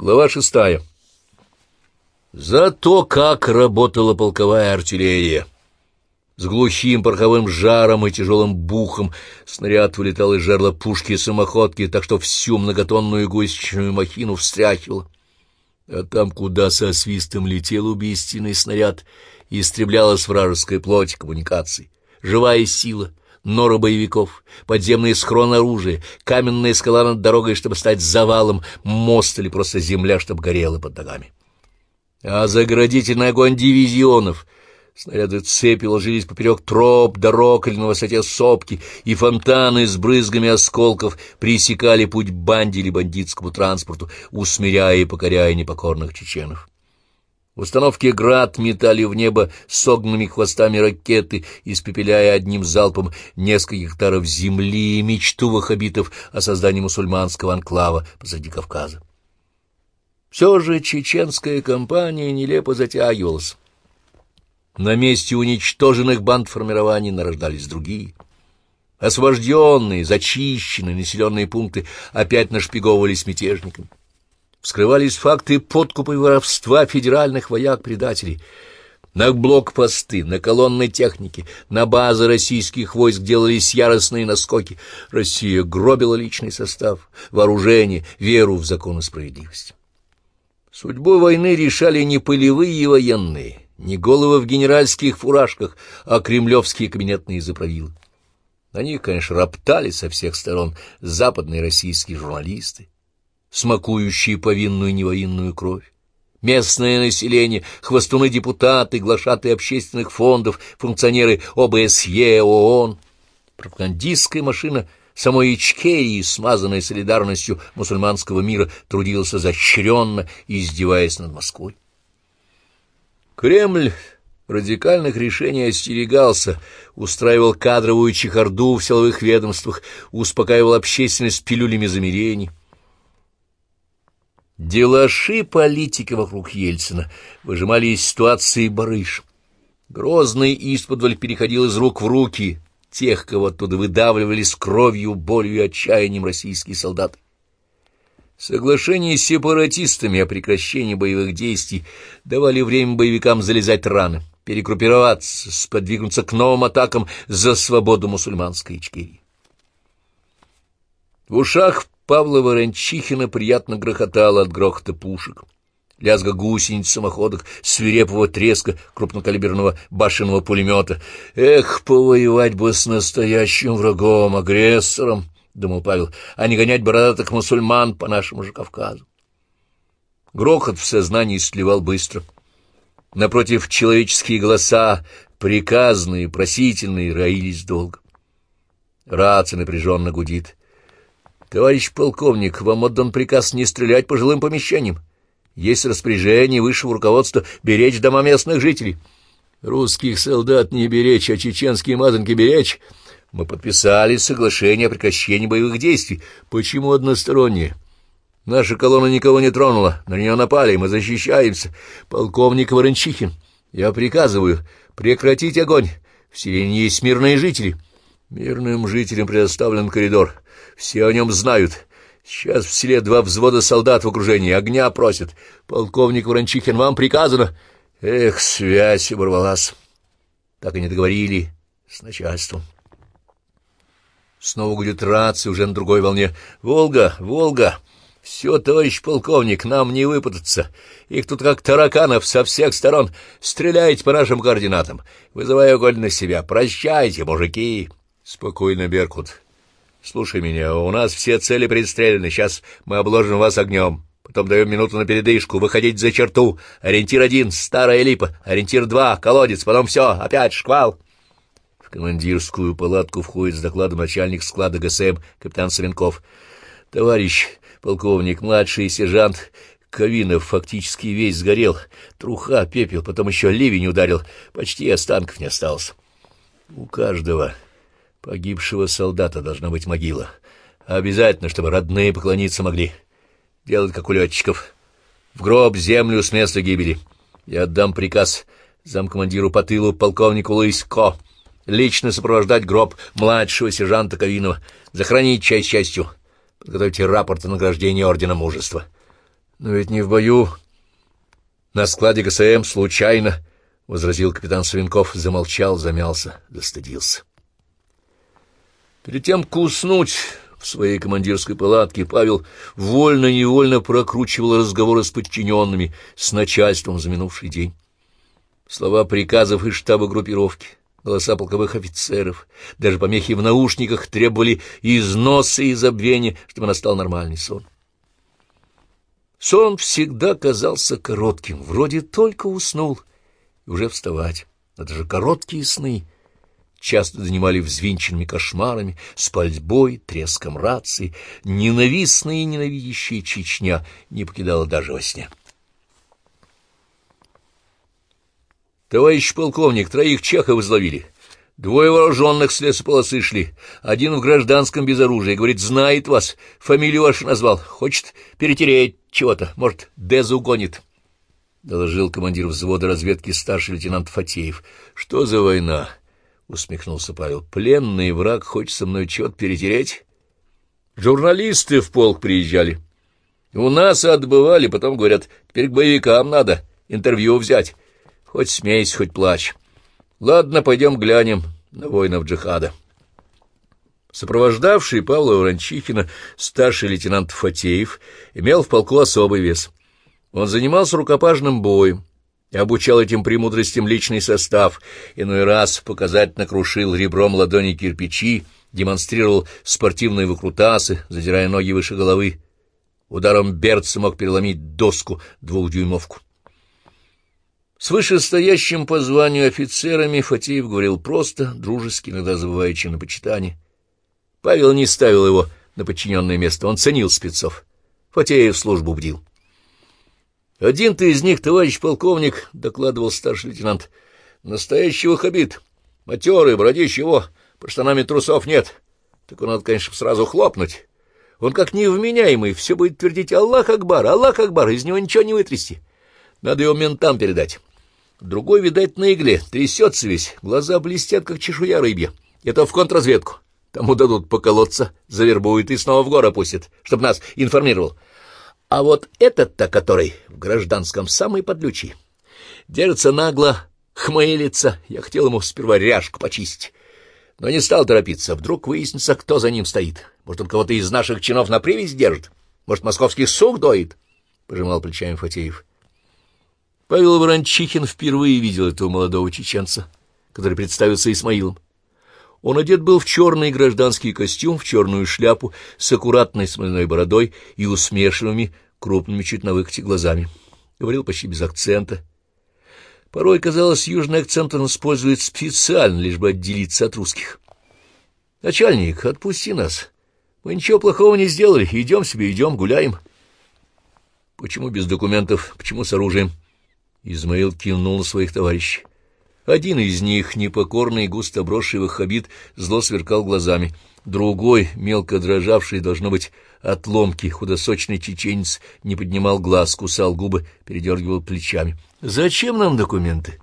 Глава шестая. Зато как работала полковая артиллерия! С глухим пороховым жаром и тяжелым бухом снаряд вылетал из жерла пушки и самоходки, так что всю многотонную гусечную махину встряхивало. А там, куда со свистом летел убийственный снаряд, истреблялась вражеская плоть коммуникаций, живая сила, норы боевиков, подземные схрон оружия, каменная скала над дорогой, чтобы стать завалом, мост или просто земля, чтобы горела под ногами. А заградительный огонь дивизионов — Снаряды цепи ложились поперек троп, дорог или на высоте сопки, и фонтаны с брызгами осколков пресекали путь банде или бандитскому транспорту, усмиряя и покоряя непокорных чеченов. Установки «Град» метали в небо согнанными хвостами ракеты, испепеляя одним залпом несколько гектаров земли и мечту ваххабитов о создании мусульманского анклава позади Кавказа. Все же чеченская кампания нелепо затягивалась. На месте уничтоженных банд формирований нарождались другие. Освобожденные, зачищенные населенные пункты опять нашпиговывались мятежниками. Вскрывались факты подкупа и воровства федеральных вояк-предателей. На блокпосты, на колонны техники, на базы российских войск делались яростные наскоки. Россия гробила личный состав, вооружение, веру в закон и справедливость. Судьбу войны решали не пылевые военные, не головы в генеральских фуражках, а кремлевские кабинетные заправилы. На них, конечно, роптали со всех сторон западные российские журналисты, смакующие повинную и невоинную кровь. Местное население, хвостуны-депутаты, глашатые общественных фондов, функционеры ОБСЕ, ООН. Пропагандистская машина самой Ичкерии, смазанная солидарностью мусульманского мира, трудилась изощренно, издеваясь над Москвой. Кремль радикальных решений остерегался, устраивал кадровую чехарду в силовых ведомствах, успокаивал общественность пилюлями замерений. Делаши политики вокруг Ельцина выжимали из ситуации барыш. Грозный исподволь переходил из рук в руки тех, кого оттуда выдавливали с кровью, болью и отчаянием российские солдаты. Соглашение с сепаратистами о прекращении боевых действий давали время боевикам залезать раны, перегруппироваться, сподвигнуться к новым атакам за свободу мусульманской Ичкерии. В ушах Павла Ворончихина приятно грохотало от грохота пушек, лязга гусениц самоходок, свирепого треска крупнокалиберного башенного пулемета. Эх, повоевать бы с настоящим врагом, агрессором! — думал Павел, — а не гонять бородатых мусульман по нашему же Кавказу. Грохот в сознании сливал быстро. Напротив, человеческие голоса, приказные, просительные, роились долго. Рация напряженно гудит. — Товарищ полковник, вам отдан приказ не стрелять по жилым помещениям. Есть распоряжение высшего руководства беречь дома местных жителей. Русских солдат не беречь, а чеченские мазанки беречь — мы подписали соглашение о прекращении боевых действий. Почему одностороннее? Наша колонна никого не тронула, на нее напали, мы защищаемся. Полковник Ворончихин, я приказываю прекратить огонь. В селении есть мирные жители. Мирным жителям предоставлен коридор. Все о нем знают. Сейчас в селе два взвода солдат в окружении. Огня просят. Полковник Ворончихин, вам приказано. Эх, связь оборвалась. Так и не договорили с начальством. Снова гудит рация уже на другой волне. «Волга! Волга! Все, товарищ полковник, нам не выпутаться. Их тут как тараканов со всех сторон. Стреляйте по нашим координатам. Вызывай огонь на себя. Прощайте, мужики!» «Спокойно, Беркут. Слушай меня, у нас все цели предстреляны. Сейчас мы обложим вас огнем. Потом даем минуту на передышку, выходить за черту. Ориентир один — старая липа. Ориентир два — колодец. Потом все, опять шквал» командирскую палатку входит с докладом начальник склада ГСМ капитан Савенков. Товарищ полковник, младший сержант Ковинов фактически весь сгорел. Труха, пепел, потом еще ливень ударил. Почти останков не осталось. У каждого погибшего солдата должна быть могила. Обязательно, чтобы родные поклониться могли. Делать, как у летчиков. В гроб землю с места гибели. Я отдам приказ замкомандиру по тылу полковнику Лысько лично сопровождать гроб младшего сержанта Ковинова, захоронить часть частью, подготовьте рапорт о награждении Ордена Мужества. Но ведь не в бою. На складе ГСМ случайно, — возразил капитан Савенков, замолчал, замялся, застыдился. Перед тем, как уснуть в своей командирской палатке, Павел вольно-невольно прокручивал разговоры с подчиненными, с начальством за минувший день. Слова приказов из штаба группировки, голоса полковых офицеров, даже помехи в наушниках требовали износа и забвения, чтобы настал нормальный сон. Сон всегда казался коротким, вроде только уснул, и уже вставать. Это же короткие сны — часто занимали взвинченными кошмарами, с пальбой, треском рации, ненавистная и ненавидящая Чечня не покидала даже во сне. Товарищ полковник, троих чехов изловили. Двое вооруженных с лесополосы шли. Один в гражданском без оружия. Говорит, знает вас. Фамилию вашу назвал. Хочет перетереть чего-то. Может, Дезу гонит. Доложил командир взвода разведки старший лейтенант Фатеев. Что за война? — усмехнулся Павел. — Пленный враг хочет со мной чего-то перетереть? Журналисты в полк приезжали. У нас отбывали, потом говорят, теперь к боевикам надо интервью взять. Хоть смейся, хоть плачь. Ладно, пойдем глянем на воинов джихада. Сопровождавший Павла Ворончихина старший лейтенант Фатеев имел в полку особый вес. Он занимался рукопашным боем, и обучал этим премудростям личный состав, иной раз показательно крушил ребром ладони кирпичи, демонстрировал спортивные выкрутасы, задирая ноги выше головы. Ударом берца мог переломить доску двухдюймовку. С вышестоящим по званию офицерами Фатеев говорил просто, дружески, иногда забывая на почитание. Павел не ставил его на подчиненное место, он ценил спецов. Фатеев службу бдил. Один-то из них, товарищ полковник, — докладывал старший лейтенант, — настоящий вахабит, матерый, бродящий его, под штанами трусов нет. Так он надо, конечно, сразу хлопнуть. Он как невменяемый, все будет твердить «Аллах Акбар, Аллах Акбар», из него ничего не вытрясти. Надо его ментам передать. Другой, видать, на игле, трясется весь, глаза блестят, как чешуя рыбья. Это в контрразведку. Тому дадут поколоться, завербуют и снова в горы пустят, чтобы нас информировал. А вот этот-то, который в гражданском самый подлючий, держится нагло, хмылится. Я хотел ему сперва ряжку почистить, но не стал торопиться. Вдруг выяснится, кто за ним стоит. Может, он кого-то из наших чинов на привязь держит? Может, московский сук доит? — пожимал плечами Фатеев. Павел Ворончихин впервые видел этого молодого чеченца, который представился Исмаилом. Он одет был в черный гражданский костюм, в черную шляпу с аккуратной смоляной бородой и усмешливыми, крупными чуть на выкате глазами. Говорил почти без акцента. Порой, казалось, южный акцент он использует специально, лишь бы отделиться от русских. «Начальник, отпусти нас. Мы ничего плохого не сделали. Идем себе, идем, гуляем». «Почему без документов? Почему с оружием?» Измаил кинул на своих товарищей. Один из них, непокорный, густо брошенный ваххабит, зло сверкал глазами. Другой, мелко дрожавший, должно быть, от ломки, худосочный чеченец, не поднимал глаз, кусал губы, передергивал плечами. «Зачем нам документы?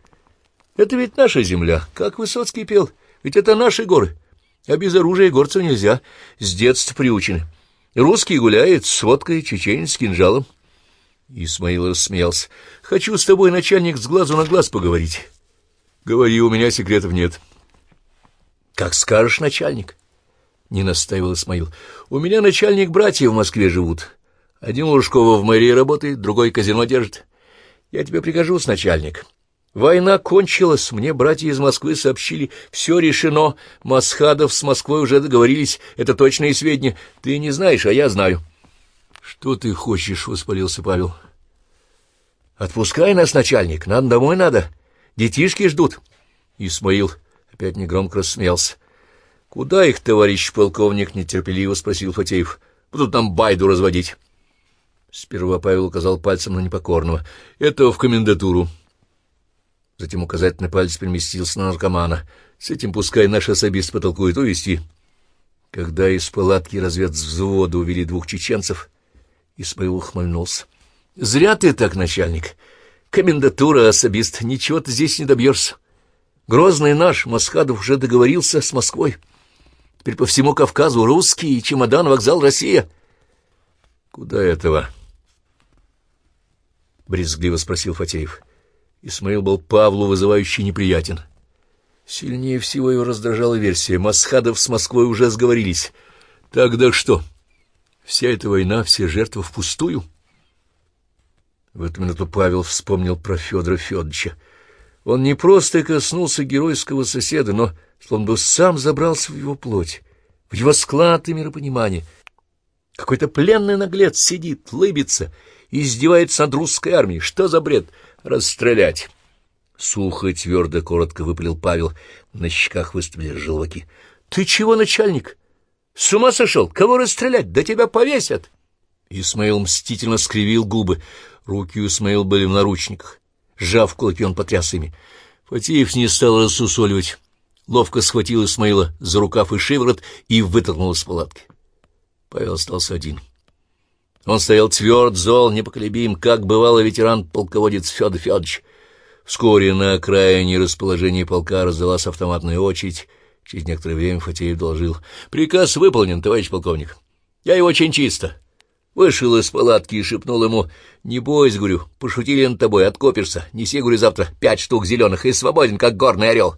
Это ведь наша земля, как Высоцкий пел, ведь это наши горы, а без оружия горцев нельзя, с детства приучены. Русский гуляет с водкой, чеченец с кинжалом». Исмаил рассмеялся. «Хочу с тобой, начальник, с глазу на глаз поговорить». Говори, у меня секретов нет. Как скажешь, начальник. Не настаивал Исмаил. У меня начальник братья в Москве живут. Один Лужкова в мэрии работает, другой казино держит. Я тебе прикажусь, начальник. Война кончилась, мне братья из Москвы сообщили, все решено, Масхадов с Москвой уже договорились, это точные сведения. Ты не знаешь, а я знаю. — Что ты хочешь? — воспалился Павел. — Отпускай нас, начальник, нам домой надо. Детишки ждут. Исмаил опять негромко рассмеялся. — Куда их, товарищ полковник? — нетерпеливо спросил Фатеев. — Будут нам байду разводить. Сперва Павел указал пальцем на непокорного. — Это в комендатуру. Затем указательный палец переместился на наркомана. С этим пускай наш особист потолкует увести. Когда из палатки разведвзвода увели двух чеченцев, Исмаил ухмыльнулся. — Зря ты так, начальник. Комендатура, особист, ничего ты здесь не добьешься. Грозный наш Масхадов уже договорился с Москвой. Теперь по всему Кавказу русский, чемодан, вокзал, Россия. Куда этого? — брезгливо спросил Фатеев. Исмаил был Павлу вызывающе неприятен. Сильнее всего его раздражала версия. Масхадов с Москвой уже сговорились. Тогда что? Вся эта война, все жертвы впустую? В эту минуту Павел вспомнил про Федора Федоровича. Он не просто коснулся геройского соседа, но словно бы сам забрался в его плоть, в его склад и миропонимание. Какой-то пленный наглец сидит, лыбится, издевается над русской армией. Что за бред? Расстрелять! Сухо, твердо, коротко выпалил Павел. На щеках выставили желваки. — Ты чего, начальник? С ума сошел? Кого расстрелять? Да тебя повесят! Исмаил мстительно скривил губы. Руки у Исмаила были в наручниках. Сжав кулаки, он потряс ими. Фатиев не стал рассусоливать. Ловко схватил Исмаила за рукав и шиворот и вытолкнул из палатки. Павел остался один. Он стоял тверд, зол, непоколебим, как бывало ветеран-полководец Федор Федорович. Вскоре на окраине расположения полка раздалась автоматная очередь. Через некоторое время Фатеев доложил. «Приказ выполнен, товарищ полковник. Я его очень чисто». Вышел из палатки и шепнул ему, «Не бойся, говорю, пошутили над тобой, откопишься. Неси, говорю, завтра пять штук зеленых и свободен, как горный орел.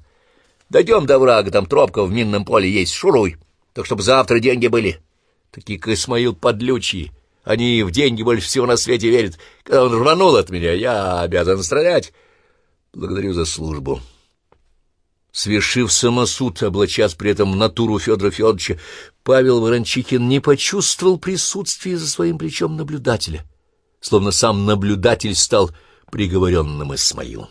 Дойдем до врага, там тропка в минном поле есть, шуруй, так чтобы завтра деньги были». Такие, как Исмаил, подлючие. Они в деньги больше всего на свете верят. Когда он рванул от меня, я обязан стрелять. Благодарю за службу. Свершив самосуд, облачась при этом в натуру Федора Федоровича, Павел Ворончихин не почувствовал присутствия за своим плечом наблюдателя, словно сам наблюдатель стал приговоренным Исмаилом.